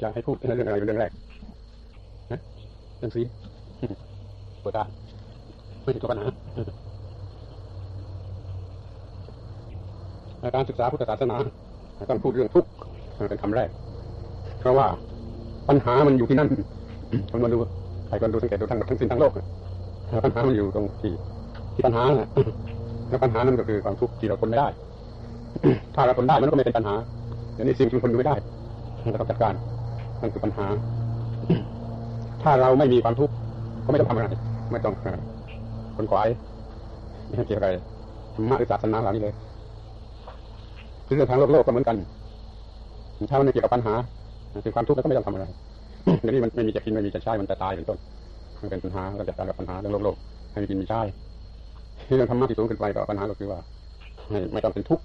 จะให้พูดเรื่องอะไรเป็นเรื่องแรกนะเรื่องศีลปวดตาไม่ใช่ตัวปัญหาการศึกษาพุทธศาสนาต้องพูดเรื่องทุกข์เป็นคำแรก เพราะว่าปัญหามันอยู่ที่นั่นคนมาดูใครคนดูสังเกตดูทั้งทั้งสิ้นทั้งโลกปัญหามันอยู่ตรงที่ที่ปัญหาแล้วปัญหานั้นก็คือความทุกข์ที่เราทนไม่ได้ ถ้าเราทนได้มันก็ไม่เป็นปัญหาเดี๋ยวนี้สิ่งที่ทนไม่ได้เราต้องจัดการ นั่นคือปัญหา ถ้าเราไม่มีความทุกข์ก็ไม่ต้องทำอะไรไม่ต้องคนขวายไม่เกี่ยวกับธรรมะหรือศาสนาเหล่านี้เลยเรื่องทางโลกโลกก็เหมือนกันถ้ามันไม่เกี่ยวกับปัญหาคือความทุกข์ก็ไม่ต้องทำอะไรเดี๋ยวนี้มันไม่มีจะกินไม่มีจะใช้มันจะตายเป็นต้นมันเป็นปัญหาเราจัดการกับปัญหาเรื่องโลกโลกให้มีกินมีใช้เรื่องธรรมะที่สูงขึ้นไปต่อปัญหาก็คือว่าไม่ไม่ต้องเป็นทุกข์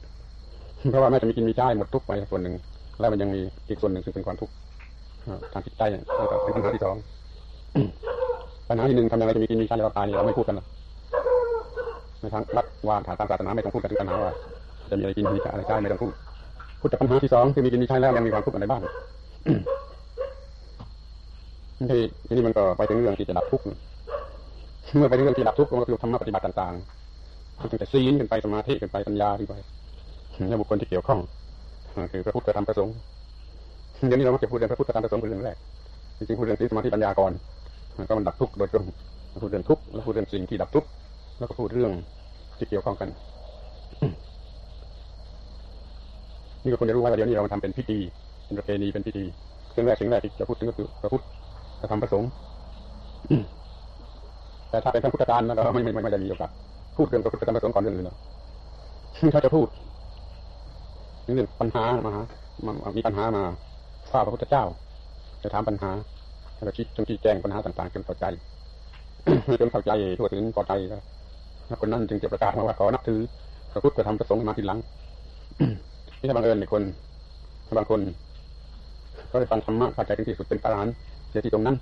เพราะว่าแม้จะมีกินมีใช้หมดทุกข์ไปส่วนหนึ่งแล้วมันยังมีอีกส่วนหนึ่งซึ่งเป็นความทุกข์ ทางจิตใจเป็นปัญหาที่สองปัญหาที่หนึ่งทำยังไงจะมีกินมีใช้เราตายนี่เราไม่พูดกันนะในทางรัฐว่าทางศาสนาไม่ต้องพูดกันถึงปัญหาว่า จะมีอะไรกินมีอะไรใช้ไม่ต้องพูดพูดแต่ปัญหาที่สองคือมีกินมีใช้แล้วยังมีความทุกข์อะไรบ้างทีทีนี้มันก็ไปถึงเรื่องที่จะดับทุกข์เมื่อไปถึงเรื่องที่ดับทุกข์ก็คือธรรมะปฏิบัติต่างๆตั้งแต่ศีลขึ้นไปสมาธิขึ้นไปปัญญาขึ้นไปและบุคคลที่เกี่ยวข้องคือพระพุทธธรรมประสงค์ เดี๋ยวนี้เรามักจะพูดเรื่องพระพุทธธรรมประสงค์เป็นเรื่องแรกจริงๆพูดเรื่องศีสมาธิปัญญาก่อนก็มันดับทุกข์โดยตรงพูดเรื่องทุกข์แล้วพูดเรื่องสิ่งที่ดับทุกข์แล้วก็พูดเรื่องที่เกี่ยวข้องกัน นี่ก็ควรจะรู้ว่าเดี๋ยวนี้เราทำเป็นพิธีเป็นประเพณีเป็นพิธีสิ่งแรกสิ่งแรกที่จะพูดถึงก็คือพระพุทธธรรมประสงค์แต่ถ้าเป็นพระพุทธการนะเราไม่ไม่ไม่ได้มีโอกาสพูดเรื่องพระพุทธธรรมประสงค์ก่อนเรื่องอื่นแล้วถ้าจะพูดเรื่องปัญหามามีปัญหามา ฝ้าพระพุทธเจ้า จะถามปัญหาแล้วคิดจนที่แจ้งปัญหาต่างๆจนเข้าใจจนเข้าใจทั่วถึงพอใจแล้วคนนั้นจึงจะประกาศมาว่าขอนับถือพระพุทธธรรมประสงค์มาทีหลังนี่ถ้าบังเอิญในคนบางคนก็ได้ฟังธรรมะเข้าใจถึงที่สุดเป็นพระอรหันต์เสียที่ตรงนั้น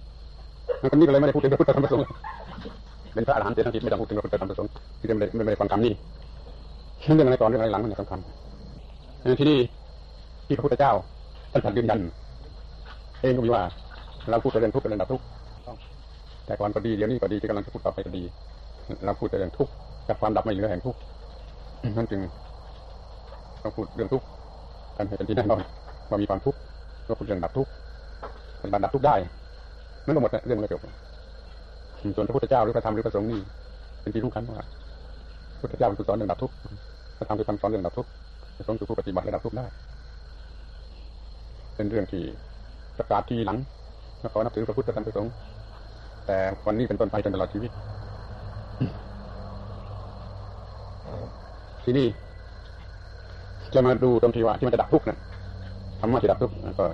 คนนี้ก็เลยไม่ได้พูดถึงพระพุทธธรรมประสงค์เป็นพระอรหันต์เสียทั้งที่ไม่ต้องพูดถึงพระพุทธธรรมประสงค์ที่ไม่ได้ไม่ได้ฟังคำนี้เรื่องอะไรก่อนเรื่องอะไรหลังมันสำคัญที่นี่ที่พระพุทธเจ้า ท่านยืนยัน เองก็มีว่า เราพูดแต่เรื่องทุกข์เรื่องดับทุกข์แต่ก่อนก็ดีเดี๋ยวนี้ก็ดีที่กำลังจะพูดต่อไปก็ดี เราพูดแต่เรื่องทุกข์กับความดับไม่เหลือแห่งทุกข์นั่นจึงเราพูดเรื่องทุกข์กันให้เป็นที่แน่นอนว่ามีความทุกข์ก็พูดเรื่องดับทุกข์เป็นการดับทุกข์ได้นั่นก็หมดเรื่องมันจบส่วนพระพุทธเจ้าหรือพระธรรมหรือพระสงฆ์นี่เป็นที่รู้กันว่าพระพุทธเจ้าเป็นผู้สอนเรื่องดับทุกข์พระธรรมคือคำสอนเรื่องดับทุกข์พระสงฆ์คือผู้ปฏิบัติและดับทุกข์ได้ เป็นเรื่องที่ประกาศที่หลังแล้วขอนับถือพระพุทธธรรมพระสงฆ์แต่วันนี้เป็นต้นไปจนตลอดชีวิต ที่นี่จะมาดูตรงที่ว่าที่มันจะดับทุกข์นะธรรมะจะดับทุกข์ก็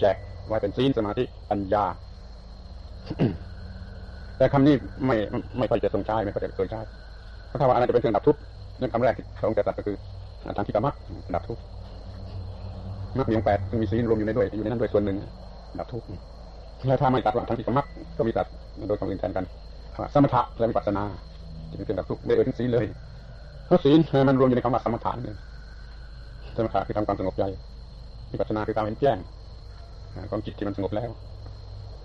แจกไว้เป็นศีลสมาธิปัญญา แต่คำนี้ไม่ไม่ค่อยจะทรงใช้ไม่ค่อยจะเคยใช้เพราะถ้าว่าอะไรจะเป็นเครื่องดับทุกข์นั่นคำแรกที่ทรงจะตัดก็คือทางที่กรรมะดับทุกข์ มรรคมีองแปดมีศีลรวมอยู่ในด้วยอยู่ในนั้นด้วยส่วนหนึ่งดับทุกข์แล้วถ้าไม่ตัดว่าทางที่กรรมะก็มีตัดโดยคำอื่นแทนกันสมถะและวิปัสสนาจะเป็นเครื่องดับทุกข์ไม่เอ่ยถึงศีลเลยเพราะศีลมันรวมอยู่ในคำว่าสมถะนี่สมถะคือทำความสงบใจวิปัสสนาคือการเห็นแจ้งความจิตที่มันสงบแล้ว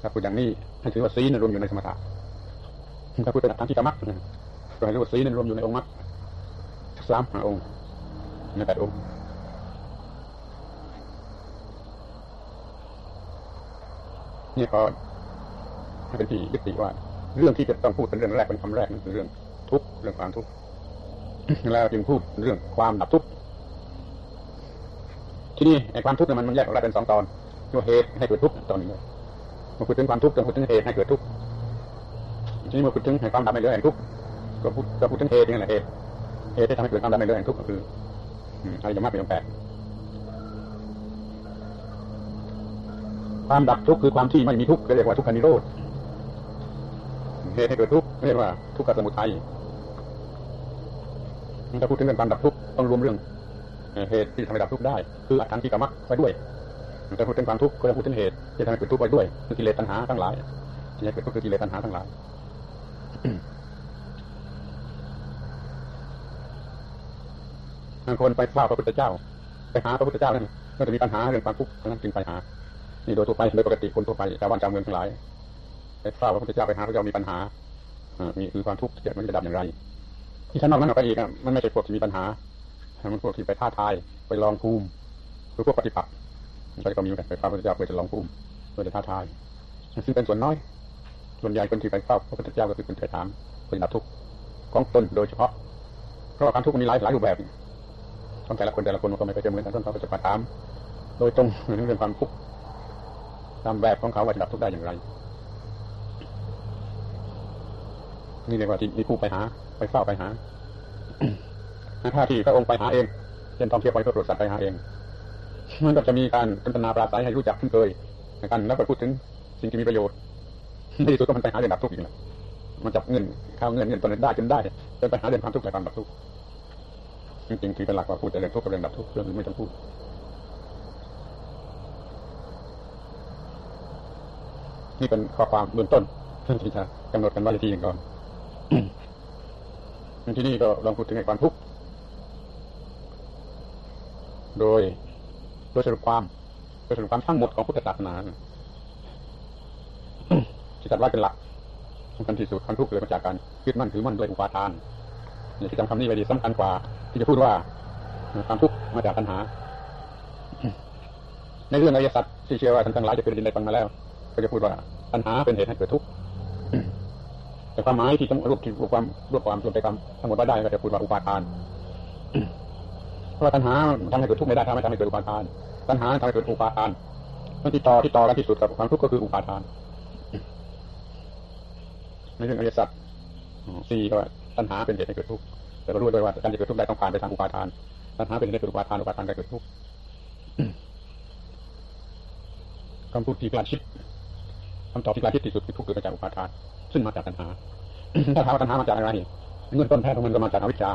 ถ้าพูดอย่างนี้ให้ถือว่าศีลรวมอยู่ในสมถะถ้าพูดเป็นทางที่กรรมะก็ให้รู้ว่าศีลรวมอยู่ในองค์มรรคสามองค์ในแปดองค์ นี่ก็ให้เป็นที่ยึดติว่า เรื่องที่จะต้องพูดเป็นเรื่องแรกเป็นคำแรกนั่นคือเรื่องทุกข์เรื่องความทุกข์แล้วจึงพูดเรื่องความดับทุกข์ที่นี่ไอ้ความทุกข์เนี่ยมันมันแยกออกได้เป็นสองตอนตัวเหตุให้เกิดทุกข์ตอนนี้มาพูดถึงความทุกข์ต้องพูดถึงเหตุให้เกิดทุกข์ทีนี้มาพูดถึงให้ความดับไม่เหลือแห่งทุกข์ก็พูดก็พูดถึงเหตุนี่แหละเหตุเหตุที่ทำให้เกิดความดับไม่เหลือแห่งทุกข์ก็คืออะไรจะมากเป็นองแปด ความดับทุกข์คือความที่ไม่มีทุกข์เรียกว่าทุกขานิโรธเหตุให้เกิดทุกข์เรียกว่าทุกขสมุทัยถ้าพูดถึงเรื่องการดับทุกข์ต้องรวมเรื่องเหตุที่ทำให้ดับทุกข์ได้ คืออัตถังกิกรรมะไปด้วยแต่พูดถึงความทุกข์ก็จะพูดถึงเหตุที่ทำให้เกิดทุกข์ไปด้วยคือกิเลสตัณหาทั้งหลายที่ให้เกิดก็คือกิเลสตัณหาทั้งหลายบางคนไปเฝ้าพระพุทธเจ้า ไปหาพระพุทธเจ้านั่นก็จะมีปัญหาเรื่องความทุกข์นั้นจึงไปหา นี่โดยทั่วไปโดยปกติคนทั่วไปชาวบ้านชาวเมืองทั้งหลายไปทราบว่าพระพุทธเจ้าไปหาพระเจ้ามีปัญหาอ่ามีคือความทุกข์เกิดมันจะดับอย่างไร ที่ท่านนอกนั้นออกไปอีกมันไม่ใช่พวกที่มีปัญหา มันพวกที่ไปท้าทายไปลองภูมิหรือพวกปฏิปักษ์ก็ก็มีเหมือนกันไปฟ้าพระเจ้าเพื่อจะลองภูมิเพื่อจะท้าทายซึ่งเป็นส่วนน้อย ส่วนใหญ่คนที่ไปเฝ้าพระพุทธเจ้าก็คือคนไถ่ถามเพื่อดับทุกข์ของตนโดยเฉพาะ เพราะว่าความทุกข์มันมีหลายหลายรูปแบบของแต่ละคนแต่ละคนก็ไม่เคยเหมือนกันท่านเขาจะมาถาม โดยตรงเรื่องความทุกข์ ตามแบบของเขาว่าจะดับทุกข์ได้อย่างไร นี่เรียกว่าที่มีผู้ไปหา ไปเฝ้าไปหาถ้าที่พระองค์ไปหาเองเช่นท่องเที่ยวไปเพื่อตรวจสัตว์ไปหาเองมันก็จะมีการพัฒนาปราศัยให้รู้จักคุ้นเคยกันแล้วก็พูดถึงสิ่งที่มีประโยชน์ในที่สุดก็มันไปหาเรื่องดับทุกข์อีกแล้วมันจับเงินข้าวเงินเงินตนนั้นได้จนได้จนไปหาเรื่องความทุกข์และความดับทุกข์จริงๆคือเป็นหลักว่าพูดแต่เรื่องทุกข์กับเรื่องดับทุกข์เรื่องอื่นไม่ต้องพูด นี่เป็นข้อความเบื้องต้นที่จะกำหนดกันว่าทีหนึ่งก่อนที่นี่ก็ลองพูดถึงในความทุกข์โดยโดยสรุปความโดยสรุปความทั้งหมดของพุทธศาสนาที่จัดว่าเป็นหลักสำคัญที่สุดความทุกข์เกิดมาจากการยึดมั่นถือมั่นด้วยอุปาทานนี่ที่จำคำนี้ไว้ดีสำคัญกว่า ที่จะพูดว่าความทุกข์มาจากปัญหา ในเรื่องอริยสัจที่เชื่อว่าท่านทั้งหลายจะเคยได้ยินได้ฟังมาแล้ว ก็จะพูดว่าปัญหาเป็นเหตุให้เกิดทุกข์แต่ความหมายที่ต้องรวบที่รวบความรวบความรวมไปคำทั้งหมดว่าได้ก็จะพูดว่าอุปาทานเพราะว่าปัญหาทำให้เกิดทุกข์ไม่ได้ทำให้ทำให้เกิดอุปาทานปัญหาทำให้เกิดอุปาทานมันที่ต่อที่ต่อกันที่สุดกับความทุกข์ก็คืออุปาทานในเรื่องอริยสัจสี่ก็ว่าปัญหาเป็นเหตุให้เกิดทุกข์แต่เรารู้ด้วยว่าการจะเกิดทุกข์ได้ต้องผ่านไปทางอุปาทานปัญหาเป็นเหตุให้เกิดอุปาทานอุปาทานก็เกิดทุกข์คำพูดที่กลาชิด คำตอบที่กลาชิดที่สุดคือทุกข์เกิดมาจากอุปาทานซึ่งมาจากปัญหาถ้าถามว่าปัญหามาจากอะไรเงื่อนต้นแท้ของมันก็มาจากอวิชชา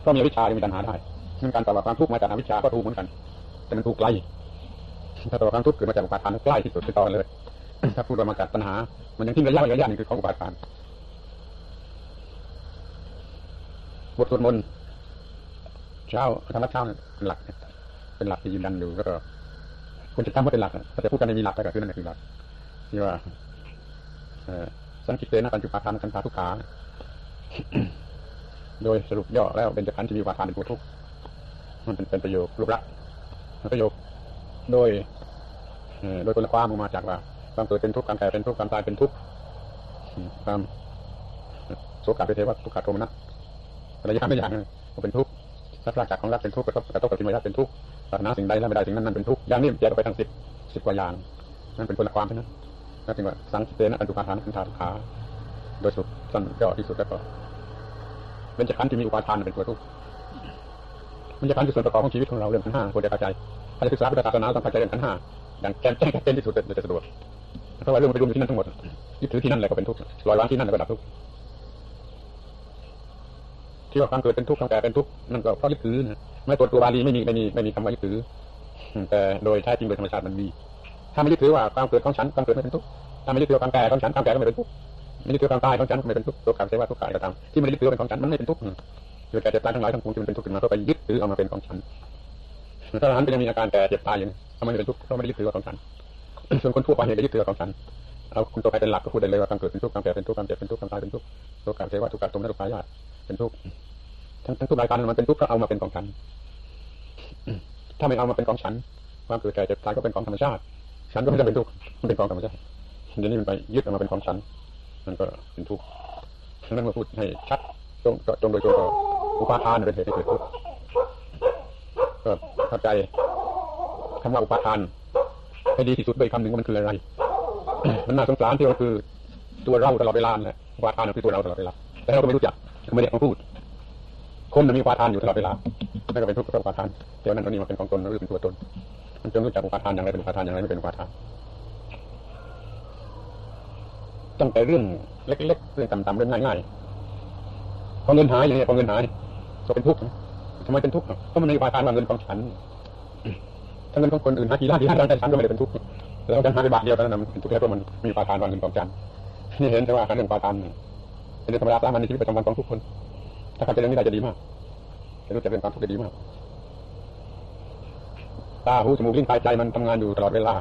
เพราะมีอวิชชาจึงมีปัญหาได้งั้นการตอบว่าความทุกข์มาจากอวิชชาก็ถูกเหมือนกัน แต่มันถูกไกลถ้าตอบว่าความทุกข์เกิดมาจากอุปาทานใกล้ที่สุดคือตอนเลยถ้าพูดว่ามาจากปัญหา มันยังทิ้งระยะระยะนึงคือของอุปาทานบทสวดมนต์เช้าธรรมะเช้าเป็นหลัก เป็นหลักที่ยืนยันอยู่ก็ควรจะทำว่าเป็นหลักถ้าจะพูดกันในมีหลักก็คือนั่นคือหลัก ที่ว่าสังกิเตนะปัญจุปาทานกันธาทุกขาโดยสรุปย่อแล้วเป็นจะขันธ์ที่มีอุปาทานเป็นตัวทุกมันเป็นเป็นประโยครูปลักษณ์ประโยคโดยโดยคนละความออกมาจากว่าความเกิดเป็นทุกข์การแก่เป็นทุกข์การตายเป็นทุกข์ความโศกาเป็นเทวะทุกขโทมนะระยะไม่อย่างก็เป็นทุกข์รักจากของรักเป็นทุกข์กระทบกระทบกับที่ไม่รักเป็นทุกข์ปรารถนาสิ่งใดแล้วไม่ได้สิ่งนั้นนั่นเป็นทุกข์อย่างนี้แยกออกไปทั้งสิบสิบกว่าอย่างนั่นเป็นคนละความเท่านั้น นั่นจึงว่าสังคิเตนะปัญจุปาทานขันธาทุกขาโดยสุดสั้นย่อที่สุดแล้วก็เป็นจักรันที่มีอุปาทานเป็นตัวทุกข์มันจะขันธ์คือส่วนประกอบของชีวิตของเราเรื่องขันห้าควรจะเข้าใจถ้าจะศึกษาพุทธศาสนาต้องเข้าใจเรื่องขันห้าอย่างแจ่มแจ้งชัดเจนที่สุดจะสะดวกเพราะว่าเรื่องมันไปรวมอยู่ที่นั่นทั้งหมดยึดถือที่นั่นอะไรก็เป็นทุกข์ลอยวางที่นั่นแล้วก็ดับทุกข์ที่ว่าความเกิดเป็นทุกข์ความแก่เป็นทุกข์นั่นก็เพราะยึดถือนะไม่ตัวตัวบาลีไม่มีไม่มีไม่มีคำว่ายึดถือแต่โดยแท้จริงโดยธรรมชาติมันมี ถ้าไม่ยึดถือว่าความเกิดของฉันความเกิดไม่เป็นทุกข์ถ้าไม่ยึดถือความแก่ของฉันความแก่ก็ไม่เป็นทุกข์ไม่ยึดถือความตายของฉันไม่เป็นทุกข์ตัวการเสว่าทุกข์กายก็ตามที่ไม่ยึดถือเป็นของฉันมันไม่เป็นทุกข์เกิดแก่เจ็บตายทั้งหลายทั้งปวงที่มันเป็นทุกข์ขึ้นมาก็ไปยึดถือเอามาเป็นของฉันถ้าฉันเป็นยังมีอาการแก่เจ็บตายอย่างทำไมเป็นทุกข์เพราะไม่ยึดถือว่าของฉันส่วนคนทั่วไปเห็นได้ยึดถือของฉันเอาคุณตัวไปเป็นหลักก็พูดได้เลยว่าความเกิดเป็นทุกข์ความแก่เป็นทุกข์ความเจ็บเป็นทุกข์ความตายเป็นทุกข์ตัวการเสว่าทุกข์การตมและทุกข์กายาเป็นทุกข์ทั้งทั้งทุกรายการมันเป็นทุกข์เพราะเอามาเป็นของฉันถ้าไม่เอามาเป็นของฉัน ความเกิดแก่เจ็บตายก็เป็นของธรรมชาติ ฉันก็ไม่ได้เป็นทุกข์มันเป็นของธรรมชาติเดี๋ยวนี้มันไปยึดเอามาเป็นของฉัน มันก็เป็นทุกข์ฉะนั้นมาพูดให้ชัดจงจงโดยตัวอุปาทานเป็นเหตุให้เกิดทุกข์ก็เข้าใจคำว่าอุปาทานให้ดีที่สุดโดยคำหนึ่งว่ามันคืออะไร มันน่าสงสารที่ว่าคือตัวเราตลอดเวลาแหละอุปาทานคือตัวเราตลอดเวลาแต่เราก็ไม่รู้จักไม่ได้มาพูด คนมันมีอุปาทานอยู่ตลอดเวลานั่นก็เป็นทุกข์กับอุปาทานเดี๋ยวนั้นตอนนี้มันเป็นของตนหรือเป็นตัวตน มันจงรู้จักอุปาทานอย่างไรเป็นอุปาทานอย่างไรไม่เป็นอุปาทานตั้งแต่เรื่องเล็กๆเรื่องต่ำๆเรื่องง่ายๆพอเงินหายอย่างนี้พอเงินหายก็เป็นทุกข์ทำไมเป็นทุกข์เพราะมันในอุปาทานว่าเงินของฉันถ้าเงินของคนอื่นหาทีล้านทีล้านแต่ฉันก็ไม่ได้เป็นทุกข์แล้วฉันหาไปบาทเดียวต่นั้นเป็นทุกข์แค่เพราะมันมีอุปาทานว่าเงินของฉันนี่เห็นแต่ว่าการเรื่องอุปาทานเป็นธรรมดาสามัญในชีวิตประจำวันของทุกคน ถ้าเข้าใจเรื่องนี้ได้จะดีมากจะรู้จักเป็นความทุกข์ได้ดีมาก ตาหูจมูกลิ้นกายใจมันทำงานอยู่ตลอดเวลา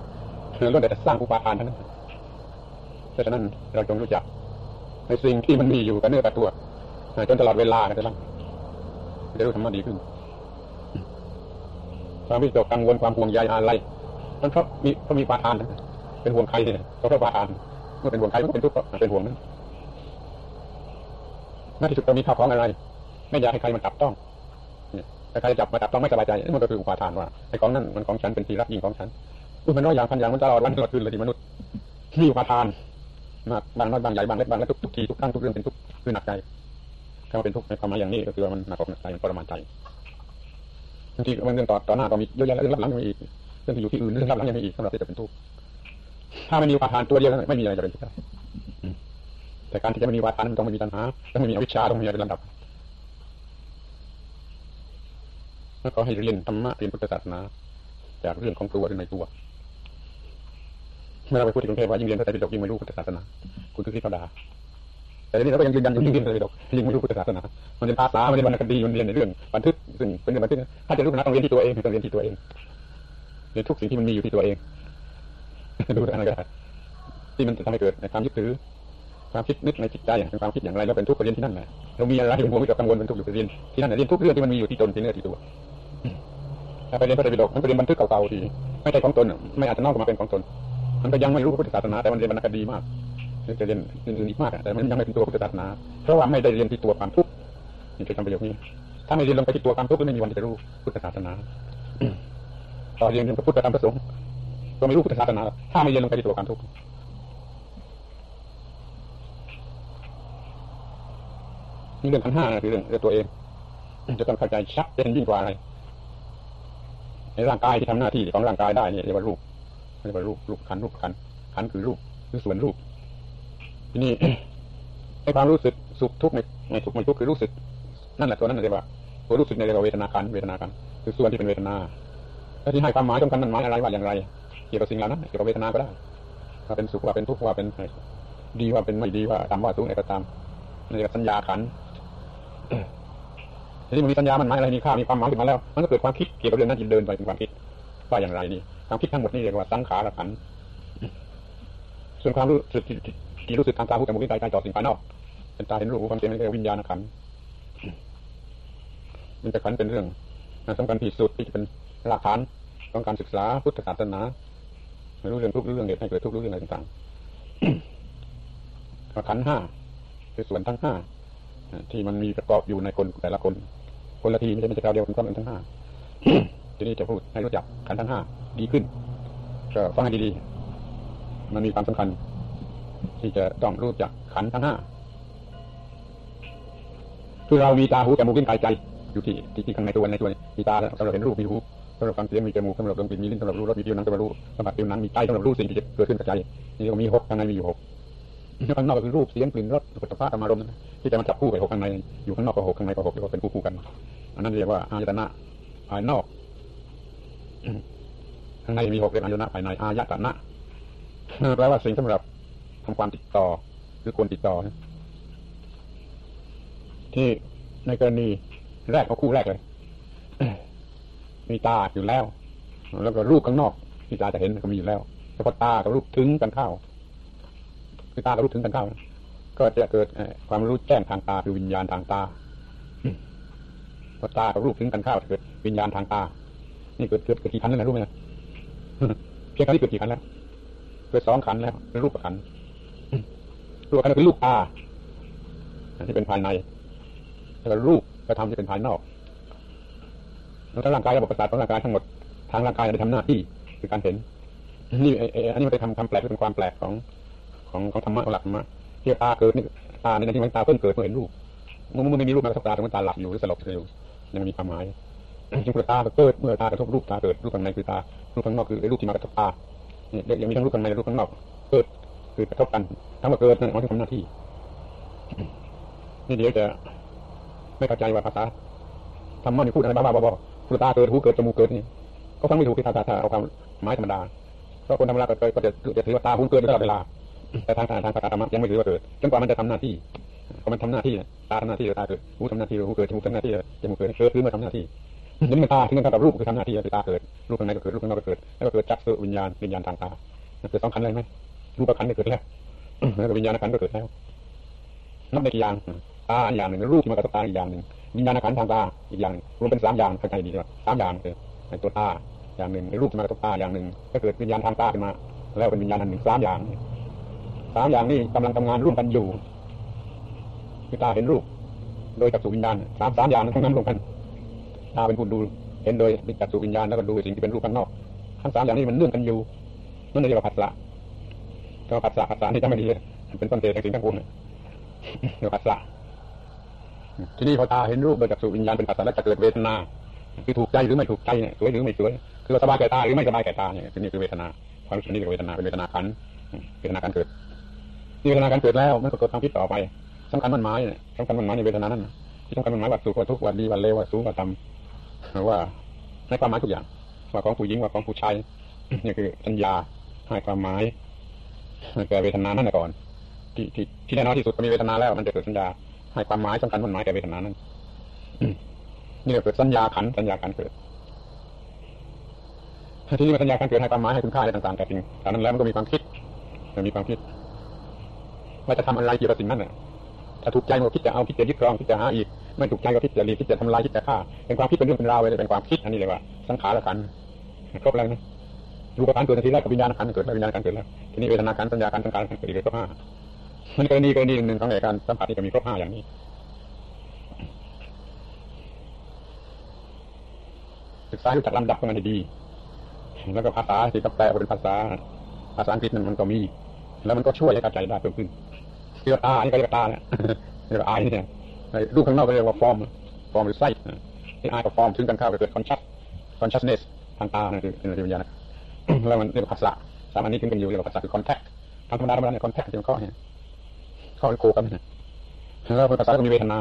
คือล้วนแต่สร้างอุปาทานทั้งนั้นเพราะฉะนั้นเราจงรู้จัก ในสิ่งที่มันมีอยู่กับเนื้อกับตัวจนตลอดเวลากันจะบ้างจะรู้ธรรมะดีขึ้นความวิตกกังวลความห่วงใยอะไรมันเพราะมีเพราะมีปาทานเป็นห่วงใครเนี่ยเพราะปาทานเมื่อเป็นห่วงใครก็เป็นทุกข์เป็นห่วงนั้นน่าที่สุดเรามีข้าวของอะไร ไม่อยากให้ใครมาจับต้อง แต่ใครจับมาจับต้องไม่สบายใจมันก็คืออุปาทานว่าไอ้ของนั้นมันของฉันเป็นทีรักยิ่งของฉันอุ้ยมันน้อยอย่างพันอย่างมันตลอดวันตลอดคืนเลยที่มนุษย์มีอุปาทานมากบางน้อยบางใหญ่บางเล็กบางและทุกทุกทีทุกครั้งทุกเรื่องเป็นทุกคือหนักใจคำว่าเป็นทุกข์ในความหมายอย่างนี้ก็คือว่ามันหนักอกหนักใจมันทรมานใจบางทีบางเรื่องต่อต่อหน้าก็มีเยอะแยะเรื่องรับหลังยังมีอีกเรื่องที่อยู่ที่อื่นเรื่องรับหลังยังมีอีกสำหรับที่จะเป็นทุกข์ถ้าไม่มีอุปาทานตัวเดียวไม่มีอะไรจะเป็นทุกข์แต่การที่จะไม่มีอุปาทานมันต้องไม่มีตัณหาต้องไม่มีอวิชชาต้องมีอะไรเป็นลำดับ แล้วก็ให้เรียนธรรมะเรียนพุทธศาสนาจากเรื่องของตัวในตัวเมื่อเราไปพูดถึงกรุงเทพว่ายิ่งเรียนพระไตรปิฎกยิ่งไม่รู้พุทธศาสนา คุณคือที่เขาด่าแต่ทีนี้เราก็ยังยืนยันอยู่ยิ่งเรียนพระไตรปิฎกยิ่งไม่รู้พุทธศาสนา มันเรียนภาษามันเรียนวรรณคดีมันเรียนในเรื่องบันทึกซึ่งเป็นเรื่องบันทึกถ้าจะรู้นะต้องเรียนที่ตัวเองต้องเรียนที่ตัวเองเรียนทุกสิ่งที่มันมีอยู่ที่ตัวเองดูอะไรก็ได้ที่มันจะทำให้เกิดในความยึดถือความคิดนึกในจิตใจเป็นความคิดอย่างไรเราเป็นทุกข์เรียนที่นั่นแหละเรามีอะไรเป็นห่วงวิตกกังวลเป็นทุกข์อยู่เรียนที่นั่นเรียนทุกเรื่องที่มันมีอยู่ที่ตนที่เนื้อที่ตัว ถ้าไปเรียนพระไตรปิฎกมันก็เรียนบันทึกเก่าๆทีไม่ใช่ของตนไม่อาจจะนอกมาเป็นของตน มันก็ยังไม่รู้พุทธศาสนา แต่มันเรียนวรรณคดีมากจะเรียนอื่นอีกมากแต่มันยังไม่ถึงตัวพุทธศาสนาเพราะว่าไม่ได้เรียนที่ตัวความทุกข์นี่คือคำประโยคนี้ ถ้าไม่เรียนลงไปที่ตัวความทุกข์ก็ไม่มีวันจะรู้พุทธศาสนาต่อเรียนเรื่องพระพุทธธรรมประสงค์ก็ไม่รู้พุทธศาสนา ถ้าไม่เรียนลงไปที่ตัวความทุกข์นี่เรื่องขันห้าคือเรื่องเรื่องตัวเอง จะต้องเข้าใจชัดเจนยิ่งกว่าอะไร ในร่างกายที่ทำหน้าที่ของร่างกายได้เนี่ยเรียกว่ารูปเรียกว่ารูปรูปขันรูปขันขันคือรูปคือส่วนรูปทีนี้ในความรู้สึกสุขทุกข์ในในทุกข์ในทุกข์คือรู้สึก นั่นแหละตัวนั้นเรียกว่าตัวรู้สึกในเรียกว่าเวทนาขันเวทนาขันคือส่วนที่เป็นเวทนาแล้วที่ให้ความหมายตรงกันมันหมายอะไรว่าอย่างไร เกี่ยวกับสิ่งเหล่านั้นเกี่ยวกับเวทนาก็ได้ว่าเป็นสุขว่าเป็นทุกข์ว่าเป็นดีว่าเป็นไม่ดีว่าตามว่าสูงอะไรก็ตามในเรียกว่าสัญญาขัน ทีนี้มันมีสัญญามันหมายอะไรมีค่ามีความหมายขึ้นมาแล้ว มันก็เกิดความคิดเกี่ยวกับเรื่องนั้นเดินไปเป็นความคิดว่าอย่างไรนี่ความคิดทั้งหมดนี่เรียกว่าสังขารขันส่วนความรู้สึกที่รู้สึกทางตาหูจมูกลิ้นกายใจต่อสิ่งภายนอกเป็นตาเห็นรูปความเสียงเรียกวิญญาณขันมันจะขันเป็นเรื่องสำคัญที่สุดที่จะเป็นหลักฐานของการศึกษาพุทธศาสนารู้เรื่องทุกเรื่องเหตุให้เกิดทุกเรื่องอะไรต่างๆขันห้าคือส่วนทั้งห้าที่มันมีประกอบอยู่ในคนแต่ละคน คนละทีไม่ใช่ไม่ใช่คราวเดียวกันก็เป็นทั้งห้าทีนี้จะพูดให้รู้จักขันทั้งห้าดีขึ้นก็ฟังให้ดีๆมันมีความสำคัญ ที่จะต้องรู้จักขันทั้งห้าคือเรามีตาหูจมูกลิ้นกายใจอยู่ที่ที่ข้างในตัวในตัวมีตาสำหรับเห็นรูปมีหูสำหรับฟังเสียงมีจมูกสำหรับดมกลิ่นมีลิ้นสำหรับรู้รสมีผิวหนังสำหรับรู้สัมผัสผิวหนังมีใจสำหรับรู้สิ่งที่จะเกิดขึ้นกับใจนี่ก็มีหกข้างในมีอยู่หก ข้างนอกก็คือรูปเสียงกลิ่นรสปุถะธรรมารมณ์ที่จะมาจับคู่ไปหกข้างในอยู่ข้างนอกก็หกข้างในก็หกเรียกว่าเป็นคู่คู่กัน อันนั้นเรียกว่าอายตนะภายนอกข้างในมีหกเรียกอายตนะภายในอายตนะแปลว่าสิ่งสำหรับทำความติดต่อหรือควรติดต่อที่ในกรณีแรกก็คู่แรกเลยมีตาอยู่แล้ว แล้วก็รูปข้างนอกที่ตาจะเห็นก็มีอยู่แล้วเฉพาะตากับรูปถึงกันเข้า คือตากับรูปถึงกันเข้าก็จะเกิดความรู้แจ้งทางตาคือวิญญาณทางตาพอตากับรูปถึงกันเข้าเกิดวิญญาณทางตา นี่เกิดเกิดกี่ขันแล้วนะรู้ไหมเพียงแค่นี้เกิดกี่ขันแล้วเกิดสองขันแล้วเป็นรูปขันรูปขันคือรูปตาที่เป็นภายในแล้วรูปกระทำที่เป็นภายนอกแล้วร่างกายระบบประสาทของร่างกายทั้งหมดทางร่างกายจะทำหน้าที่คือการเห็นนี่อันนี้มันจะทำคำแปลกเป็นความแปลกของ ของของธรรมะหลักธรรมะเที่ตาเกิดนี่ตาในที่มันตาเพิ่งเกิดเมื่อเห็นรูปมันมันไม่มีรูปมากระทบตาแต่มันตาหลับอยู่หรือสลบอยู่ยังมีความหมายจริงตาเกิดเมื่อตากระทบรูปตาเกิดรูปข้างในคือตารูปข้างนอกคือรูปที่มากระทบตาเนี่ยยังมีทั้งรูปข้างในและรูปข้างนอกเกิดคือกระทบกันทั้งหมดเกิดนั่นมันทำหน้าที่นี่เดี๋ยวจะไม่เข้าใจว่าภาษาธรรมะนี่พูดอะไรบ้าๆบอๆรูปตาเกิดหูเกิดจมูกเกิดนี่ก็ฟังไม่ถูกที่ตาตาเอาความหมายธรรมดาเพราะคนธรรมดาก็จะจะถือว่าตาหูเกิดตลอดเวลา แต่ทางทางทางธรรมะยังไม่ถือว่าเกิดจนกว่ามันจะทำหน้าที่พอมันทำหน้าที่ตาทำหน้าที่ตาเกิดหูทำหน้าที่หูเกิดจมูกทำหน้าที่จมูกเกิดเกิดคือมาทำหน้าที่นี่มันตาที่มันทำกับรูปคือทำหน้าที่คือตาเกิดรูปข้างในก็เกิดรูปข้างนอกก็เกิดแล้วก็เกิดจักรสุวิญญาณวิญญาณทางตาเกิดสองขันเลยไหมรูปขันก็เกิดแล้วแล้วก็วิญญาณขันก็เกิดแล้วนับได้กี่อย่างตาอันอย่างหนึ่งรูปที่มากระทบตาอีกอย่างหนึ่งวิญญาณขันทางตาอีกอย่างรวมเป็นสามอย่างเข้าใจดีว่าสามอย่างคือในตัวตาอย่างหนึ่งในรูปที่มากระทบตาอย่างหนึ่งก็เกิดวิญญาณทางตาขึ้นมา แล้วเป็นวิญญาณอันหนึ่งสามอย่าง สามอย่างนี้กำลังทำงานร่วมกันอยู่คือตาเห็นรูป โดยจักษุวิญญาณสามสามอย่างนั้นทั้งนั้นรวมกันตาเป็นผู้ดู เห็นโดยจักษุวิญญาณแล้วก็ดูสิ่งที่เป็นรูปข้างนอกทั้งสามอย่างนี้มันเนื่องกันอยู่นั่นเรียกว่าผัสสะก็ผัสสะผัสสะนี่จะไม่ดีเป็นต้นเหตุแห่งสิ่งทั้งปวงเรียกว่าผัสสะทีนี้พอตาเห็นรูปโดยจักษุวิญญาณเป็นผัสสะแล้วจะเกิดเวทนาคือถูกใจหรือไม่ถูกใจเนี่ยสวยหรือไม่สวยคือสบายแก่ตาหรือไม่สบายแก่ตาเนี่ยนี่คือเวทนาความรู้สึกนี้เรียกเวทนาเป็นเวทนาขันเวทนาการเกิด เวทนาการเกิดแล้วมันก็เกิดความคิดต่อไปสำคัญมันหมายเนี่ยสำคัญมันหมายในเวทนานั้นที่สำคัญมันหมายว่าสุขว่าทุกข์ว่าดีว่าเลวว่าสูงว่าต่ำว่าในความหมายทุกอย่างว่าของผู้หญิงว่าของผู้ชายนี่คือสัญญาให้ความหมายแก่เวทนานั่นก่อน ที่ที่ที่แน่นอนที่สุดก็มีเวทนาแล้ว มันจะเกิดสัญญาให้ความหมายสำคัญมันหมายแก่เวทนานั้นนี่เกิดสัญญาขันสัญญาการเกิดที่นี่มันสัญญาการเกิดให้ความหมายให้คุณค่าอะไรต่างๆแต่สิ่งแต่นั้นแล้วมันก็มีความคิดมันมีความคิด ว่าจะทำอะไรเกี่ยวกับสิ่งนั้นน่ะถ้าถูกใจมันก็คิดจะเอาคิดจะยึดครองคิดจะหาอีกไม่ถูกใจก็คิดจะรีคิดจะทำลายคิดจะฆ่าเป็นความคิดเป็นเรื่องเป็นราวเลยเป็นความคิดอันนี้เลยว่า สังขารละกันครบแล้วนะรูปขันเกิดทีแรกกับวิญญาณขันเกิดแล้ววิญญาณขันเกิดแล้วทีนี้เวทนาขันสัญญาขันสังขารขันเกิดกเลยครบห้ามันกรณีกรณีหนึ่งของในการสัมผัสที่จะมีครบห้าอย่างนี้ศึกษารู้จักลำดับของมันให้ดี แล้วก็ภาษาที่ก็แปลเป็นภาษาภาษาอังกฤษนั้นมันก็มี แล้วมันก็ช่วยให้เข้าใจได้เพิ่มขึ้น เรียกตาอันนี้ก็เรียกตาเนี่ยเรียก eye เนี่ยรูปข้างนอกก็เรียกว่า form form หรือไส้ที่ eye กับฟอร์มถึงกันเข้าไปเกิด conscious consciousness ทางตาเนี่ยคือเป็นวิญญาณแล้วมันเรียกว่าผัสสะสามอันนี้ถึงกันอยู่เรียกว่าผัสสะคือ contact ทางธรรมดาธรรมดาเนี่ย contact ที่มันข้อเนี่ยข้อโคกันเนี่ยแล้วผัสสะก็มีเวทนา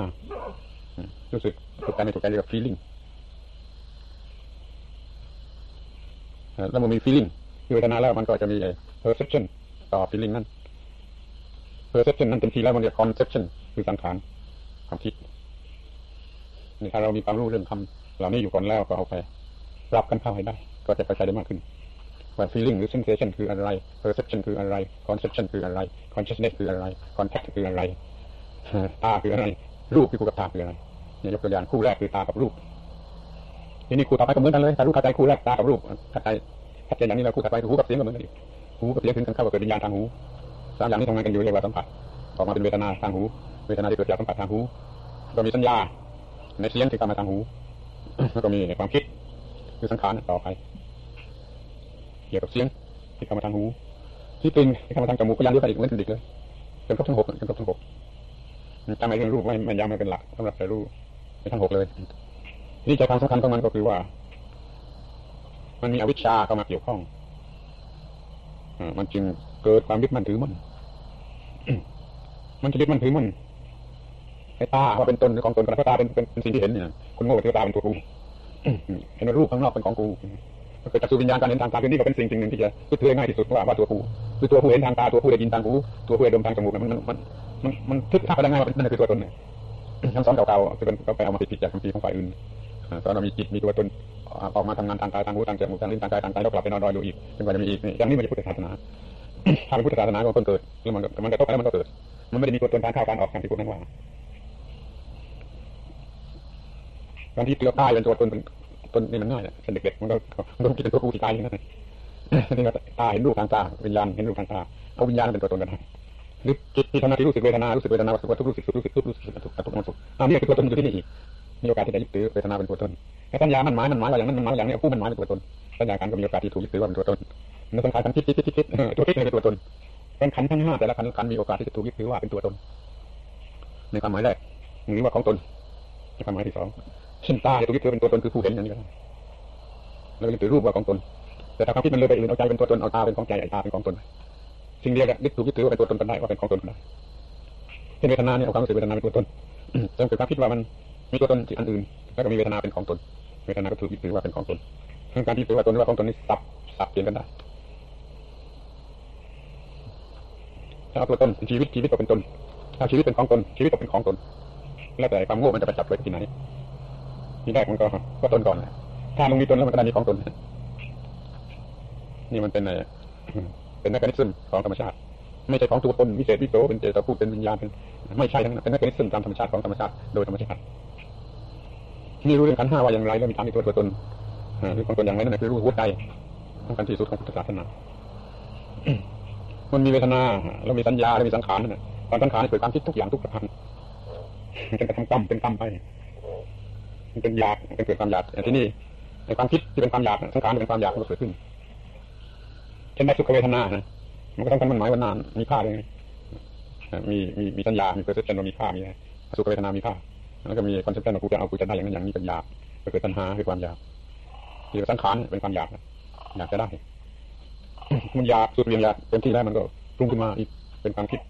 รู้สึกถูกใจไม่ถูกใจเรียกว่า feeling แล้วมันมี feeling คือเวทนาแล้วมันก็จะมี perception ต่อ feeling นั่น perception นั่นเต็มทีแล้วมันเรียก conception คือสังขารความคิดนี่ถ้าเรามีความรู้เรื่องคำเหล่านี้อยู่ก่อนแล้วก็เอาไปปรับกันเข้าให้ได้ ก็จะเข้าใจได้มากขึ้น ว่า feeling หรือ sensation คืออะไร perception คืออะไร conception คืออะไร consciousness คืออะไร contact คืออะไรตาคืออะไร รูปที่คู่กับตาคืออะไรเนี่ยยกตัวอย่างคู่แรกคือตากับรูปทีนี้คู่ต่อไปก็เหมือนกันเลยถ้ารู้เข้าใจคู่แรกตากับรูปเข้าใจเข้าใจอย่างนี้แล้วคู่ต่อไปหูกับเสียงก็เหมือนกันอีกหูกับเสียงถึงกันเข้ากับเกิดวิญญาณทางหู สามอย่างนี้ทำงานกันอยู่เรียกว่าสัมผัสออกมาเป็นเวทนาทางหู เวทนาที่เกิดจากสัมผัสทางหูก็มีสัญญาในเสียงที่เข้ามาทางหูแล้วก็มีความคิดคือสังขารต่อไปเกี่ยวกับเสียงที่เข้ามาทางหู ที่เป็นที่เข้ามาทางจมูกก็ยังเรียกไปอีกเหมือนกันอีกเลยจนครบทั้งหกจนครบทั้งหกจำในเรื่องรูปไม่ไม่ย้ำไม่เป็นหลักสำหรับใส่รูปไปทั้งหกเลยนี่ใจความสำคัญของมันก็คือว่า มันมีอวิชชาเข้ามาเกี่ยวข้องมันจึงเกิดความยึดมั่นถือมั่น มันจะยึดมันถือมันไอ้ตาว่าเป็นตนของตนกันเพราะตาเป็นเป็นสิ่งที่เห็นเนี่ยคุณโง่ถือตาเป็นตัวกูเห็นรูปข้างนอกเป็นของกูเกิดจากสุวิญญาณการเห็นทางตาคือนี่ก็เป็นสิ่งสิ่งหนึ่งที่จะยึดถือง่ายที่สุดว่าว่าตัวกูคือตัวผู้เห็นทางตาตัวผู้ได้ยินทางหูตัวผู้ได้ดมทางจมูกมันมันมันมันทึกทักไปได้ง่ายว่านั่นคือตัวตนเนี่ยคำสอนเก่าๆคือเป็นเขาไปเอามาติดจากคำพีของฝ่ายอื่นตอนเรามีจิตมีตัวตนออกมาทำงานทางกายทางหูทางจมูกทางลิ้นทางกายทางใจแล้วกลับไปนอนรออยู่อีกจนกว่าจะมีอีกอย่างนี้มันจะพุทธศาสนาถ้าเป็นพุทธศาสนาก็เกิดแล้วมันมันกระทบไปแล้วมันก็เกิด มันไม่ได้มีตัวตนการเข้าการออกอย่างที่พูดนั้นว่าการที่ตัวตายเป็นตัวตนเป็นตนนี่มันง่ายเป็นเด็กๆมันก็มันก็คิดเป็นตัวกูตายอย่างนั้นนี่ก็ตาเห็นรูปทางตาวิญญาณเห็นรูปทางตาเอาวิญญาณเป็นตัวตนกันได้หรือจิตที่ทำหน้าที่รู้สึกเวทนารู้สึกเวทนาสุขทุกรู้สึกสุขรู้สึกทุกรู้สึกสุขทุกทุกมันสุขอันนี้คือตัวตนอยู่ที่นี่มีโอกาสที่จะยึดถือเวทนาเป็นตัวตนแต่สัญญามันหมายมันหมายว่าอย่างนั้นมันหมายอย่างนี้ผู้มันหมายเป็นตัวตนสัญญาการก็มีโอกาสที่ถูกยึดถือว่าเป็นตัวตนในสังขารขันคิดคิดคิดคิดตัวคิดเป็นตัวตน เป็นขันทั้งห้าแต่ละขันขันมีโอกาสที่จะถูกยึดถือว่าเป็นตัวตน ในความหมายแรกหรือว่าของตนในความหมายที่สองเช่นตาจะถูกยึดถือเป็นตัวตนคือผู้เห็นอย่างนี้ก็ได้แล้วยึดถือรูปว่าของตน แต่ถ้าความคิดมันเลยไปอื่นเอาใจเป็นตัวตนเอาตาเป็นของใจไอ้ตาเป็นของตนสิ่งเดียวกันยึดถูกยึดถือว่าเป็นตัวตนกันได้ว่าเป็นของตนกันได้เช่นเวทนาเนี่ยเอาความรู้สึกเวทนาเป็นตัวตนจนเกิดความคิดว่ามันมีตัวตนที่อันอื่น แล้วก็มีเวทนาเป็นของตน เวทนาก็ถูกยึดถือว่าเป็นของตนการที่ถือว่าตนว่าของตนนี้สับสับเปลี่ยนกันได้ ถ้าเอาตัวตนชีวิตชีวิตก็เป็นตน ถ้าชีวิตเป็นของตน ชีวิตก็เป็นของตน แล้วแต่ความโง่มันจะไปจับไว้ที่ไหนทีแรกมันก็ก็ตนก่อนถ้ามันมีตนแล้วมันก็ได้มีของตน นี่มันเป็นอะไรเป็น mechanism ของธรรมชาติ ไม่ใช่ของตัวตนวิเศษวิโสเป็นเจตภูตเป็นวิญญาณเป็นไม่ใช่ทั้งนั้นเป็น mechanism ตามธรรมชาติของธรรมชาติโดยธรรมชาตินี่รู้เรื่องขันธ์ห้าว่าอย่างไรแล้วมีตามในตัวตัวตนหรือของตนอย่างไรนั่นคือรู้หัวใจของการที่สุดของพุทธศาสนา มันมีเวทนา แล้วมีสัญญาแล้วมีสังขารนั่นแหละตอนสังขารเกิดความคิดทุกอย่างทุกประการมันจะทำกรรมเป็นกรรมไปมันเป็นอยากเป็นเกิดความอยากแต่ที่นี่ในความคิดที่เป็นความอยากสังขารเป็นความอยากมันก็เกิดขึ้นเช่นในสุขเวทนานะมันก็ต้องการมันหมายว่านานมีค่าเลยมีมีมีสัญญา มี percept มีค่ามีอะไรสุขเวทนามีค่าแล้วก็มี concept ว่ากูจะเอากูจะได้อย่างนั้นอย่างนี้เป็นอยากเกิดปัญหาคือความอยากที่สังขารเป็นความอยากอยากจะได้ มันอยากสุดเวียงอยากเต็มที่แล้วมันก็ปรุงขึ้นมาอีกเป็นความคิด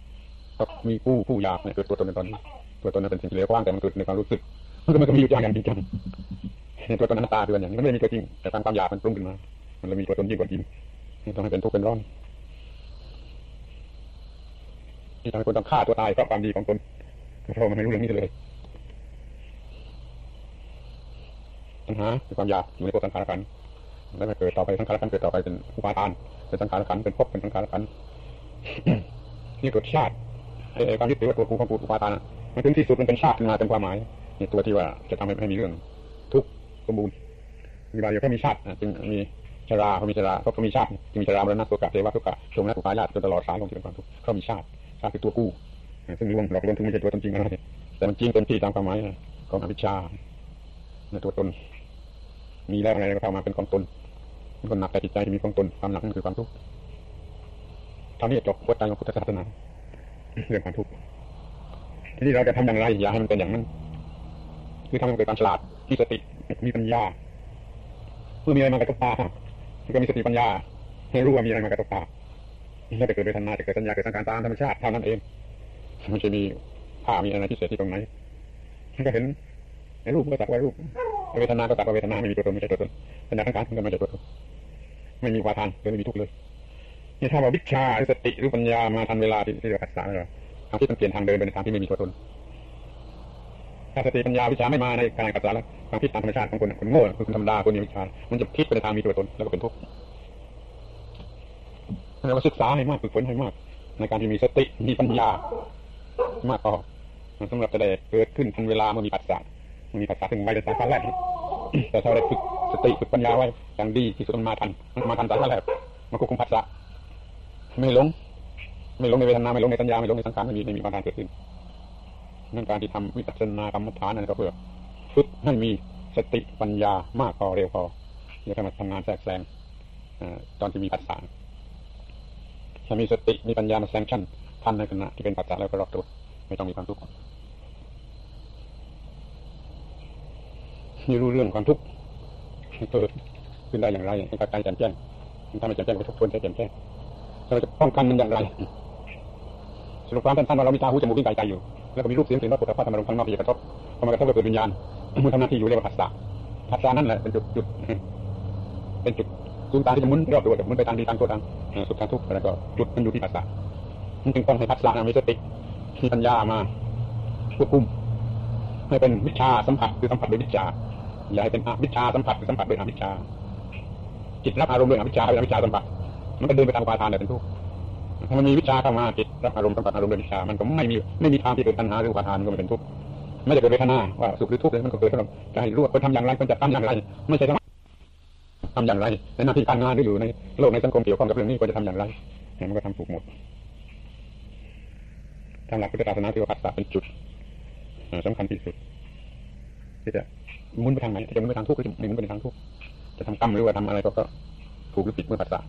ก็มีผู้ผู้อยากเนี่ยเกิดตัวตนในตอนนี้ตัวตนนั้นเป็นสิ่งที่เลวกว้างแต่มันเกิดในความรู้สึกมันก็มันก็มีอยู่อย่างจริงจังในตัวตนนั้นตาเป็นอย่างนี้มันไม่มีตัวจริง แต่ตามความอยากมันปรุงขึ้นมา มันเลยมีตัวตนยิ่งกว่าจริงต้องให้เป็นทุกข์เป็นร้อนที่ทำให้คนต้องฆ่าตัวตายเพราะความดีของตนเพราะมันไม่รู้เรื่องนี้เลยปัญหาคือความอยากอยู่ในตัวสังขารขันแล้วมันเกิดต่อไปสังขารขันเกิดต่อไปเป็นอุปาทาน เป็นสังขารขันเป็นภพเป็นสังขารขันนี่เกิดชาติไอ้ความยึดถือว่าตัวกูของกูอุปาทานมันถึงที่สุดมันเป็นชาติขึ้นมาเป็นความหมายนี่ตัวที่ว่าจะทำให้ให้มีเรื่อง ทุกข์สมบูรณ์มีบาลีก็มีชาติจึงมีชราเขามีชราเขามีชาติจึงมีชรามรณะโสกะเทวะทุกะชมและทุขายาตจนตลอดสายลงที่เป็นความทุกข์เขามีชาติชาติคือตัวกู้ซึ่งลวงหลอกลวงถึงไม่ใช่ตัวตนจริงอะไรแต่มันจริงเต็มที่ตามความหมายของอภิชาในตัวตน มีแล้วอะไรก็เข้ามาเป็นของตน มันก็หนักแต่จิตใจที่มีของตนความหนักนั่นคือความทุกข์ทำนี้จบวัดใจของพุทธศาสนาเรื่องความทุกข์ทีนี้เราจะทำอย่างไรอย่าให้มันเป็นอย่างนั้นคือทำให้มันเกิดความฉลาดมีสติมีปัญญาเมื่อมีอะไรมากระทบตาก็มีสติปัญญา ให้รู้ว่ามีอะไรมากระทบตาแล้วจะเกิดเวทนาจะเกิดสัญญาเกิดสังการตามธรรมชาติเท่านั้นเองมันจะมีผ้ามีอะไรพิเศษที่ตรงไหนมันก็เห็นไอ้รูปก็สักว่ารูป เวทนาก็สักว่าเวทนาไม่มีตัวตนไม่ใช่ตัวตนสัญญาสังการมันไม่ใช่ตัวตนไม่มีวาทานเลยไม่มีทุกเลยนี่ถ้าว่าวิชาหรือสติหรือปัญญามาทันเวลาที่ที่เราภาษาเราทางที่มันเปลี่ยนทางเดินไปในทางที่ไม่มีตัวตนถ้าสติปัญญาวิชาไม่มาในการกัดสาแล้วความคิดตามธรรมชาติของคนคนโง่คือคนธรรมดาคนมีวิชา มันจะคิดไปในทางมีตัวตนแล้วก็เป็นทุกข์เราศึกษาให้มากฝึกฝนให้มาก ในการที่มีสติมีปัญญามากพอสำหรับจะได้เกิดขึ้นทันเวลาเมื่อมีปัจจัย มีปัจจัยถึงไว้ในสายฟ้าแลบแต่ถ้าได้ฝึกสติฝึกปัญญาไว้อย่างดีที่สุดมันมาทันมันมาทันสายฟ้าแลบมาควบคุมปัจจัยไม่หลงไม่หลงในเวทนาไม่หลงในสัญญาไม่หลงในสังขารไม่มีไม่มีปัญหาเกิดขึ้นนั่นการที่ทำวิปัสสนากรรมฐานนั่นก็เพื่อฝึกให้มีสติปัญญามากพอเร็วพอจะทำทำงานแทรกแซงตอนที่มีปัจจัยถ้ามีสติมีปัญญามาแซงชั่นทันในขณะที่เป็นปัจจัยแล้วก็รอบตัวไม่ต้องมีความทุกข์ นี่รู้เรื่องความทุกข์เกิดขึ้นได้อย่างไรให้กายแจ่มแจ้งถ้าไม่แจ่มแจ้งก็ทุกคนจะแจ่มแจ้งเราจะป้องกันมันอย่างไรสรุปความสั้นๆว่าเรามีตาหูจมูกลิ้นกายใจอยู่ แล้วก็มีรูปเสียงกลิ่นรสผลิตภัณฑ์ธรรมารมณ์ข้างนอกที่กระทบพอมากระทบกับเกิดวิญญาณมันทำหน้าที่อยู่เรียกว่าผัสสะผัสสะนั่นแหละเป็นจุดจุดเป็นจุดดวงตาที่จะมุนรอบตัวแต่มุนไปทางดีทางตัวทางสุขทางทุกข์แล้วก็จุดมันอยู่ที่ผัสสะมันจึงต้องให้ผัสสะมีสติมีปัญญามาควบคุมให้เป็นวิชาสัมผัสคือสัมผัสโดยวิชา อย่าให้เป็นอวิชาสัมผัสสัมผัสโดยอวิชาจิตรับอารมณ์โดยอวิชาเป็นอวิชาสัมผัสมันก็เดินไปตามปาทานแต่เป็นทุกข์ถ้ามันมีวิชาเข้ามาจิตรับอารมณ์สัมผัสอารมณ์โดยวิชามันก็ไม่มีไม่มีทางที่เกิดปัญหาหรือปาทานก็ไม่เป็นทุกข์ไม่จะเกิดเวทนาว่าสุขหรือทุกข์เลยมันก็เกิดขึ้นจะให้รู้ว่าควรทำอย่างไรควรจะทำอย่างไร ไม่ใช่ทำอย่างไรในหน้าที่การงานหรืออยู่ในโลกในสังคมเกี่ยวข้องกับเรื่องนี้ควรจะทำอย่างไรมันก็ทำถูกหมดทางหลักพุทธศาสนาคือว่าปัสสะเป็นจุดสำคัญที่สุดที่จะ มุนไปทางไหนจะมุนไปทางทุกข์หรือจะมุนไปทางทุกข์จะทำกรรมหรือว่าทำอะไรก็ถูกหรือผิดเมื่อปัสสะ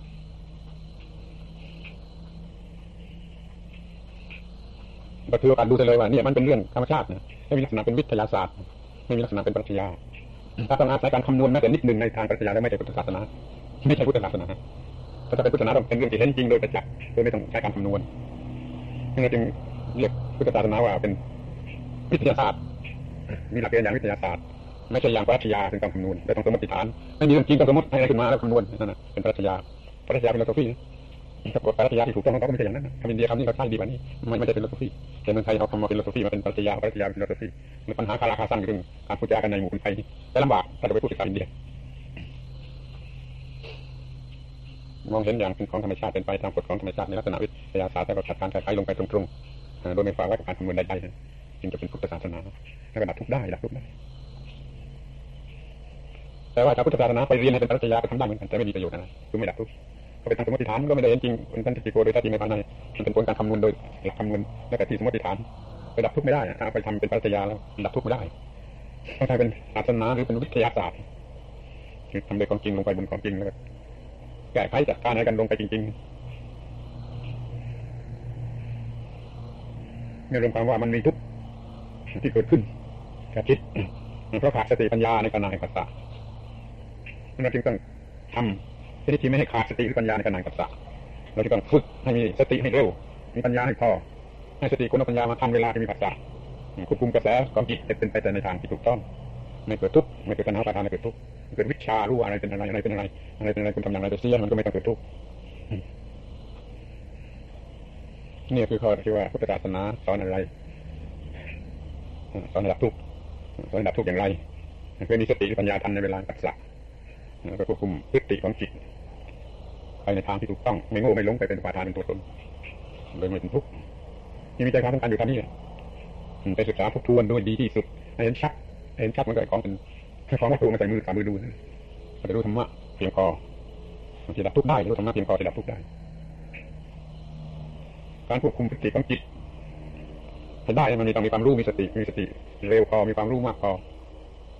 ก็ถือโอกาสดูเลยว่าเนี่ยมันเป็นเรื่องธรรมชาตินะไม่มีลักษณะเป็นวิทยาศาสตร์ ไม่มีลักษณะเป็นปรัชญาถ้าต้องอาศัยการคำนวณแม้แต่นิดหนึ่งในทางปรัชญาแล้วไม่ใช่พุทธศาสนา ไม่ใช่พุทธศาสนาถ้าเป็นพุทธศาสนาต้องเป็นเรื่องที่เห็นจริงโดยประจักษ์โดยไม่ต้องใช้การคำนวณเราจึงเรียกพุทธศาสนาว่าเป็นวิทยาศาสตร์ มีหลักเกณฑ์อย่างวิทยาศาสตร์ ไม่ใช่อย่างปรัชญาถึงการคำนวณไม่ต้องสมมติฐาน ไม่มีเรื่องจริงต้งสมมติให้อะไรขึ้นมาแล้วคำนวณนั่นแหะเป็นปรัชญาปรัชญาเป็นโลกฟีถ้ากฎปรัชญาที่ถูกต้องเขาก็ไม่ใช่อย่างนั้นคำอินเดียคำนี้เขาใช้ดีกว่านี้ไม่ไม่ใช่เป็นโลกฟีแต่เมืองไทยเขาทำมาเป็นโลกฟีมาเป็นปรัชญาปรัชญาเป็นโลกฟีมีปัญหาคาราคาซังเรื่องการพูดจากันในหมู่คนไทยแต่ลำบากถ้าจะไปพูดถึงอินเดียมองเห็นอย่างเป็นของธรรมชาติเป็นไปตามกฎของธรรมชาติในลักษณะวิทยาศาสตร์แล้วก็จัดการใช้ลงไปตรงๆโดยไม่ฟังไว้กับการคำนวณใดๆจึงจะเป็นพุทธศาสนาแล้วก็ดับทุกได้ดับทุกได้ แต่ว่าชาวพุทธศาสนาไปเรียนให้เป็นปรัชญาไปทำได้เหมือนกันแต่ไม่มีประโยชน์อะไรคือไม่ดับทุกข์ก็เป็นทางสมมติฐานก็ไม่ได้เห็นจริงเป็นทันติโกโดยแท้จริงในภายในมันเป็นผลการคำนวณโดยหลักคำนวณและก็ที่สมมติฐานไปดับทุกข์ไม่ได้ถ้าไปทำเป็นปรัชญาแล้วดับทุกข์ไม่ได้ต้องใช้เป็นศาสนาหรือเป็นวิทยาศาสตร์คือทำโดยความจริงลงไปบนความจริงแล้วก็แก้ไขจัดการอะไรกันลงไปจริงๆในรวมความว่ามันมีทุกข์ที่เกิดขึ้นแก่จิตเพราะขาดสติปัญญาในการนายภาษาเราจึงต้องทำที่ที่ไม่ให้ขาดสติหรือปัญญาในการนายภาษาเราจึงต้องฝึกให้มีสติให้เร็ว มีปัญญาให้พอ ให้สติคุณปัญญามาทันเวลาที่มีภาษาควบคุมกระแสความจิตเป็นไปแต่ในทางที่ถูกต้องไม่เกิดทุกข์ไม่เกิดปัญหาประทานไม่เกิดทุกข์เกิดวิชารู้อะไรเป็นอะไรอะไรเป็นอะไรอะไรเป็นอะไรคุณทำอย่างไรไปเสียมันก็ไม่ต้องเกิดทุกข์นี่คือข้อที่ว่าพุทธศาสนาสอนอะไรสอนระดับทุกข์สอนระดับทุกข์อย่างไรเพื่อมีสติปัญญาทันในเวลาปัสสะ แล้วก็ควบคุมพฤติของจิตไปในทางที่ถูกต้องไม่โง่ไม่หลงไปเป็นปาทานเป็นตัวตนโดยไม่เป็นทุกข์นี่มีใจความสำคัญอยู่ท่านี้ไปศึกษาทบทวนด้วยดีที่สุดเห็นชัดเห็นชัดมันก็ของเป็นของวัตถุมาใส่มือสามมือดูเราจะรู้ธรรมะเพียงพอบางทีดับทุกข์ได้รู้ธรรมะเพียงพอจะดับทุกข์ได้ การควบคุมพฤติของจิตจะได้มันมีต้องมีความรู้มีสติมีสติ เร็วพอมีความรู้มากพอ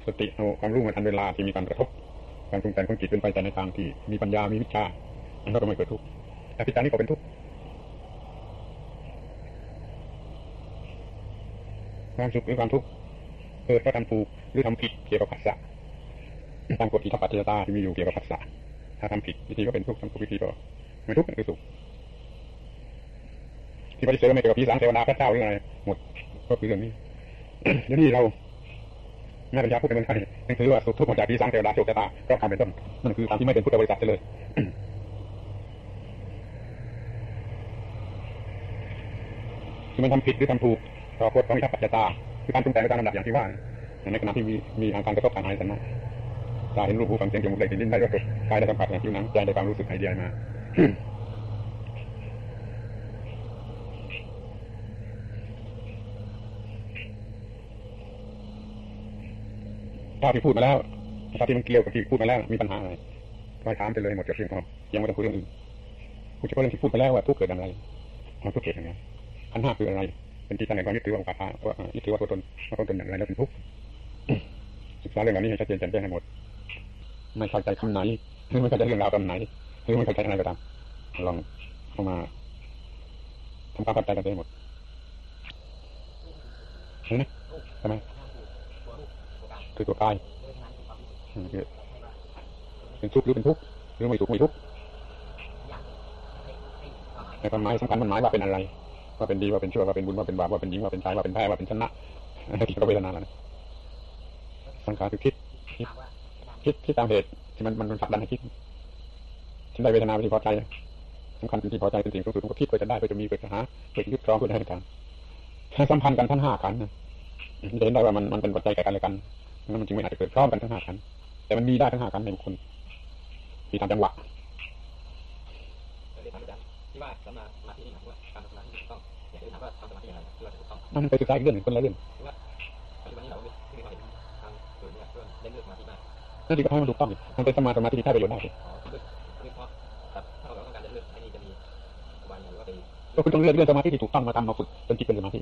สติเอาความรู้มาทันเวลาที่มีการกระทบ การปรุงแต่งของจิตเป็นไปแต่ในทางที่มีปัญญามีวิชามันก็ไม่เกิดทุกข์แต่พิจารนี้ก็เป็นทุกข์ความสุขหรือความทุกข์เกิดเพราะทำถูกหรือทำผิดเกี่ยวกับภาษาตามกฎอิทธิปัจจยตาที่มีอยู่เกี่ยวกับภาษาถ้าทำผิดวิธีก็เป็นทุกข์ทำถูกวิธีก็ไม่ทุกข์คือสุขที่ปฏิเสธไม่เกี่ยวกับผีสางเทวดาพระเจ้าหรืออะไรหมดก็คือเรื่องนี้เดี๋ยวนี้เรา แม่ปัญญาพูดเมืองไทยยังถือว่าสุขทุกข์มาจากผีสางเทวดาโชคชะตาก็ทำเป็นต้นนั่นคือการที่ไม่เป็นพุทธบริษัทเลยคือมันทำผิดหรือทำถูกต่อกฎของอิทธิปัจจตาคือการปรุงแต่งไปตามลำดับอย่างที่ว่าในขณะที่มีมีอางการกระทบทางหายสันนะตาเห็นรูปหูฟังเสียงจมูกได้กลิ่นลิ้นได้รสกายได้สัมผัสอย่างผิวหนังใจได้ความรู้สึกไอเดียมา ถ้าที่พูดมาแล้วถ้าที่มันเกี่ยวกับที่พูดมาแล้วมีปัญหาอะไรก็ถามไปเลยหมดจบเพียงพอยังไม่ต้องคุยเรื่องอื่นคุยเฉพาะเรื่องที่พูดไปแล้วว่าทุกเกิดอะไรความทุกข์เกิดยังไงขันห้าคืออะไร เป็นที่ตั้งแห่งความยึดถือว่าอุปาทานว่ายึดถือว่าตัวตนว่าตัวตนอย่างไรแล้วเป็นทุกข์ศึกษาเรื่องเหล่านี้ให้ชัดเจนแจ่มแจ้งให้หมดไม่เข้าใจคำไหนหรือไม่เข้าใจเรื่องราวตอนไหนหรือไม่เข้าใจอะไรก็ตามลองเข้ามาทำความเข้าใจกันให้หมดเห็นไหมทำไม คือตัวกายเป็นทุกข์หรือเป็นทุกข์หรือไม่ทุขไม่ทุกข์ในความหมายสำคัญมันหมายว่าเป็นอะไร ว่าเป็นดีว่าเป็นชั่วว่าเป็นบุญว่าเป็นบาปว่าเป็นหญิงว่าเป็นชายว่าเป็นแพ้ว่าเป็นชนะที่ก็เวทนาแล้วสังขารคือคิดคิดคิดตามเหตุที่มันมันผลักดันให้คิดฉันได้เวทนาเป็นที่พอใจสำคัญเป็นที่พอใจเป็นสิ่งสูงสุดก็คิดเพื่อจะได้เพื่อจะมีเพื่อจะหาเพื่อจะยึดครองเพื่อให้การสัมพันธ์กันทั้งห้ากันนะเห็นได้ว่ามันมันเป็นปัจจัยแก่กันและกัน นั่นมันจึงไม่อาจจะเกิดพร้อมกันทั้งห้ากันแต่มันมีได้ทั้งห้ากันในบุคคลมีตามจังหวะที่ทำจังหว่าถูกต้องนั่นไปศึกษาอีกเรื่องหนึ่งคนละเรื่องหรือว่าปัจจุบันนี้เราไม่ไม่มีความเห็นทางส่วนนี้ก็เล่นเรื่องสมาธิมากนั่นดีก็ให้มันถูกต้องมันเป็นสมาสมาธิที่ใช้ประโยชน์ได้ก็คุณต้องเลือกเรื่องสมาธิที่ถูกต้องมาทำมาฝึกจนจิตเป็นสมาธิ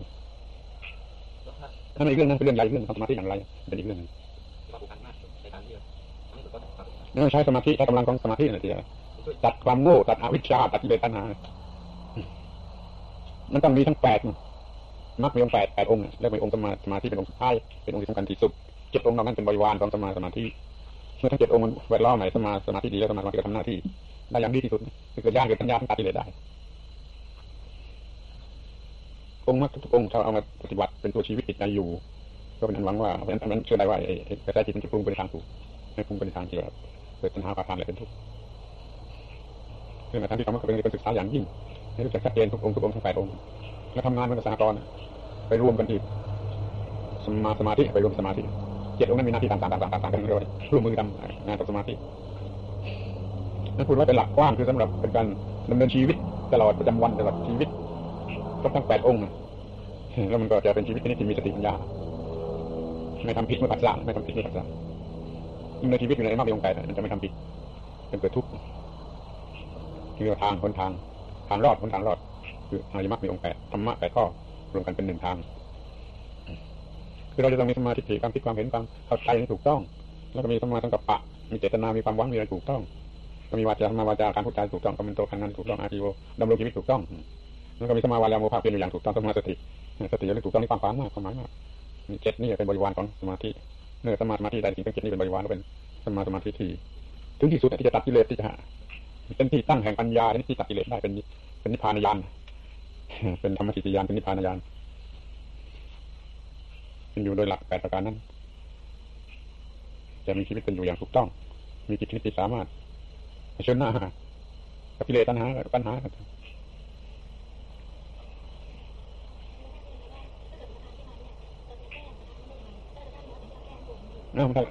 นั่นเป็นอีกเรื่องนั้นเป็นเรื่องใหญ่อีกเรื่องทำสมาธิอย่างไรเป็นอีกเรื่องหนึงที่ว่าผูกพันมากในการที่ทำให้สุดก็ความนั่นใช้สมาธิใช้กำลังของสมาธินั่นทีตัดความโง่ตัดอวิชชาตัดกิเลสตัณหามันต้องมีทั้งแปดมรรคมีองค์แปดแปดองค์แล้วมีองค์สมาสมาธิเป็นองค์สุดท้ายเป็นองค์ที่สำคัญที่สุดเจ็ดองค์นอกนั้นเป็นบริวารของสมาสมาธิเมื่อทั้งเจ็ดองค์มันแวดล้อมไหนสมาสมาธิดีแล้วสมาสมาธิก็ทำหน้าที่ได้อย่างดีที่สุดคือเกิดญาณเกิดปัญญาตัดกิเลสได้ องค์มรรคทุกองค์เราเอามาปฏิบัติเป็นตัวชีวิตจิตใจอยู่ ก็เป็นอันหวังว่าเพราะฉะนั้นเชื่อได้ว่าไอ้กระแสจิตมันจะปรุงไปในทางถูกไม่ปรุงไปในทางที่แบบเกิดปัญหาปาทานอะไรเป็นทุกข์เรื่องทางที่เขามาเป็นการศึกษาอย่างยิ่งให้รู้จักชัดเจนทุกองค์ทุกองค์ทั้งแปดองค์แล้วทำงานเหมือนกับสหกรณ์ไปรวมกันที่สมาสมาธิไปรวมสมาธิเจ็ดองค์นั้นมีหน้าที่ต่างๆต่างๆต่างๆกันเลยร่วมมือทำงานกับสมาธินั่นพูดว่าเป็นหลักกว้างคือสำหรับเป็นการดำเนินชีวิตตลอดประจำวันตลอดชีวิต ครบทั้งแปดองค์แล้วมันก็จะเป็นชีวิตที่มีสติปัญญาไม่ทำผิดไม่ผัดสร้างไม่ทำผิดไม่ผัดสานินชีวิตอยู่ในมรรคมีองค์แปดมันจะไม่ทำผิดเป็นเกิดทุกข์คือทางหนทางทางรอดหนทางรอด คืออริยมรรคมีองค์แปดธรรมะแปดข้อรวมกันเป็นหนึ่งทาง คือเราจะต้องมีสมาธิความคิดความเห็นความเข้าใจที่ถูกต้อง แล้วก็มีสมาสังกัปปะ มีเจตนา มีความหวังมีอะไรถูกต้องก็มีวาจาสมาวาจาการพูดจาถูกต้องกำมันโตการงานถูกต้องอาชีวดำรงชีวิตถูกต้อง แล้วก็มีสมาวายาโมภาเพียรอยู่อย่างถูกต้องสมาสติสติอย่างถูกต้องนี่ความฝันมากความหมายมากมีเจ็ดนี่เป็นบริวารของสมาธิเนื้อสมาสมาธิใดสิ่งทั้งเจ็ดนี่เป็นบริวารเป็นสมาสมาธิที่ถึงที่สุดที่จะตัดกิเลสที่จะเป็นที่ตั้งแห่งปัญญาที่ตัดกิเลสได้เป็นเป็นนิพพานญาณเป็นธรรมสิทธิญาณเป็นนิพพานญาณเป็นอยู่โดยหลักแปดประการนั้นจะมีชีวิตเป็นอยู่อย่างถูกต้อง มีจิตที่สามารถเชิญหน้ากับกิเลสตัณหาปัญหา อ้าวไม่ใช่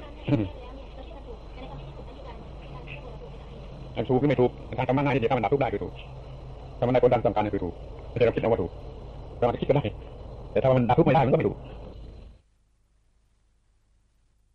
ถูกหรือไม่ถูกทางธรรมะง่ายที่จะทำมันดับทุกได้คือถูกถ้ามันได้ผลดันสำคัญคือถูกไม่ใช่เราคิดเอาว่าถูกเราอาจจะคิดก็ได้ แต่ถ้ามันดับทุกไม่ได้มันก็ไม่ถูก